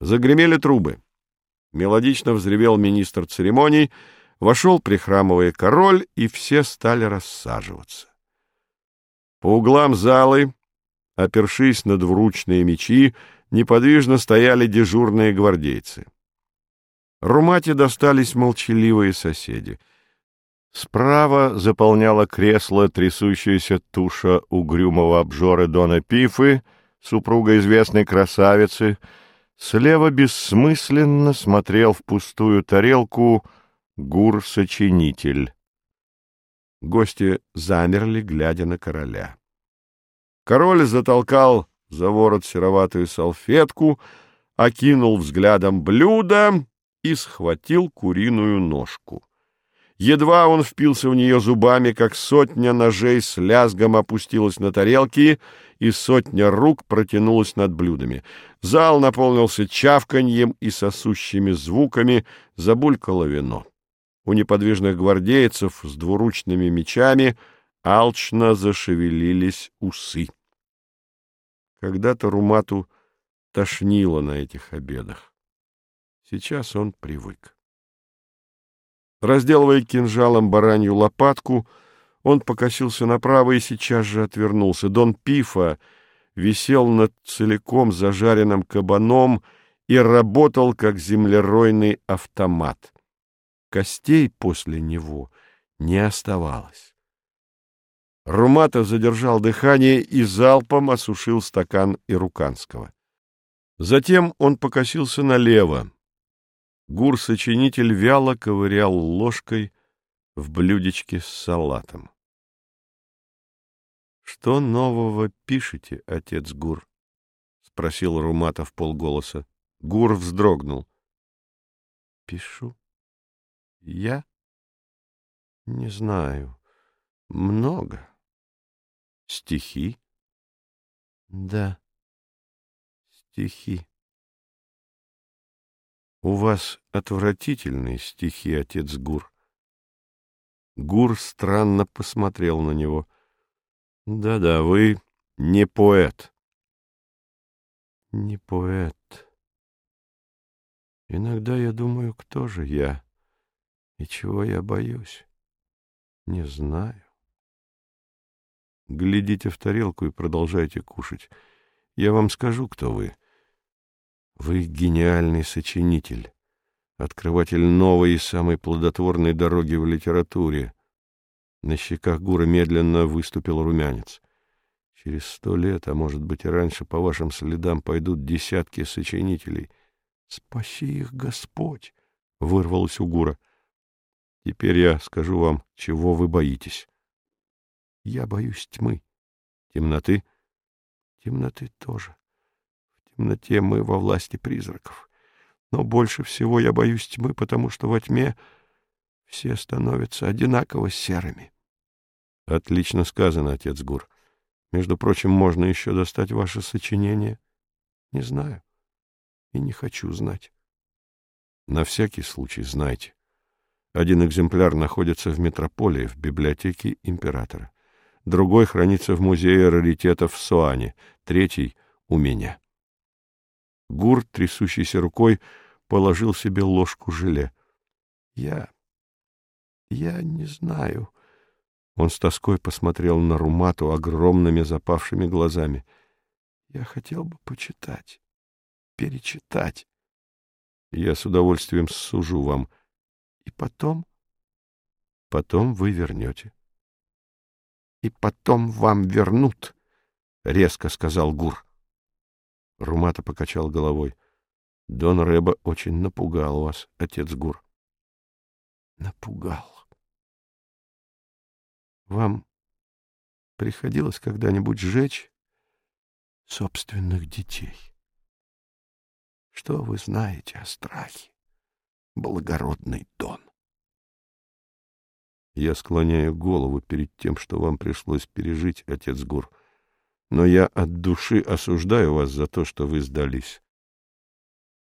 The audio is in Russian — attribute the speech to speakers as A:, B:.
A: Загремели трубы. Мелодично взревел министр церемоний, вошел, прихрамывая король, и все стали рассаживаться. По углам залы, опершись на двуручные мечи, неподвижно стояли дежурные гвардейцы. Румате достались молчаливые соседи. Справа заполняла кресло трясущаяся туша угрюмого обжора Дона Пифы, супруга известной красавицы — Слева бессмысленно смотрел в пустую тарелку гур-сочинитель. Гости замерли, глядя на короля. Король затолкал за ворот сероватую салфетку, окинул взглядом блюдо и схватил куриную ножку. Едва он впился в нее зубами, как сотня ножей с лязгом опустилась на тарелки, и сотня рук протянулась над блюдами. Зал наполнился чавканьем и сосущими звуками, забулькало вино. У неподвижных гвардейцев с двуручными мечами алчно зашевелились усы. Когда-то Румату тошнило на этих обедах. Сейчас он привык. Разделывая кинжалом баранью лопатку, он покосился направо и сейчас же отвернулся. Дон Пифа висел над целиком зажаренным кабаном и работал, как землеройный автомат. Костей после него не оставалось. Румата задержал дыхание и залпом осушил стакан ируканского. Затем он покосился налево. Гур-сочинитель вяло ковырял ложкой в блюдечке с салатом. — Что нового пишете, отец Гур? — спросил Руматов полголоса. Гур вздрогнул. — Пишу. — Я? — Не знаю. Много. — Стихи? — Да. Стихи. — У вас отвратительные стихи, отец Гур. Гур странно посмотрел на него. Да — Да-да, вы не поэт. — Не поэт. Иногда я думаю, кто же я и чего я боюсь. Не знаю. Глядите в тарелку и продолжайте кушать. Я вам скажу, кто вы. Вы гениальный сочинитель, открыватель новой и самой плодотворной дороги в литературе. На щеках Гура медленно выступил румянец. Через сто лет, а может быть и раньше, по вашим следам пойдут десятки сочинителей. Спаси их, Господь! — вырвалось у Гура. Теперь я скажу вам, чего вы боитесь. Я боюсь тьмы. Темноты? Темноты тоже темноте мы во власти призраков. Но больше всего я боюсь тьмы, потому что во тьме все становятся одинаково серыми. — Отлично сказано, отец Гур. Между прочим, можно еще достать ваше сочинение? — Не знаю. И не хочу знать. — На всякий случай знайте. Один экземпляр находится в метрополии, в библиотеке императора. Другой хранится в музее раритетов в Суане. Третий — у меня. Гур, трясущейся рукой, положил себе ложку желе. — Я... я не знаю. Он с тоской посмотрел на Румату огромными запавшими глазами. — Я хотел бы почитать, перечитать. — Я с удовольствием сужу вам. — И потом? — Потом вы вернете. — И потом вам вернут, — резко сказал Гур. — Румата покачал головой. — Дон Рэба очень напугал вас, отец Гур. — Напугал. — Вам приходилось когда-нибудь сжечь собственных детей? Что вы знаете о страхе, благородный Дон? Я склоняю голову перед тем, что вам пришлось пережить, отец Гур. — но я от души осуждаю вас за то, что вы сдались.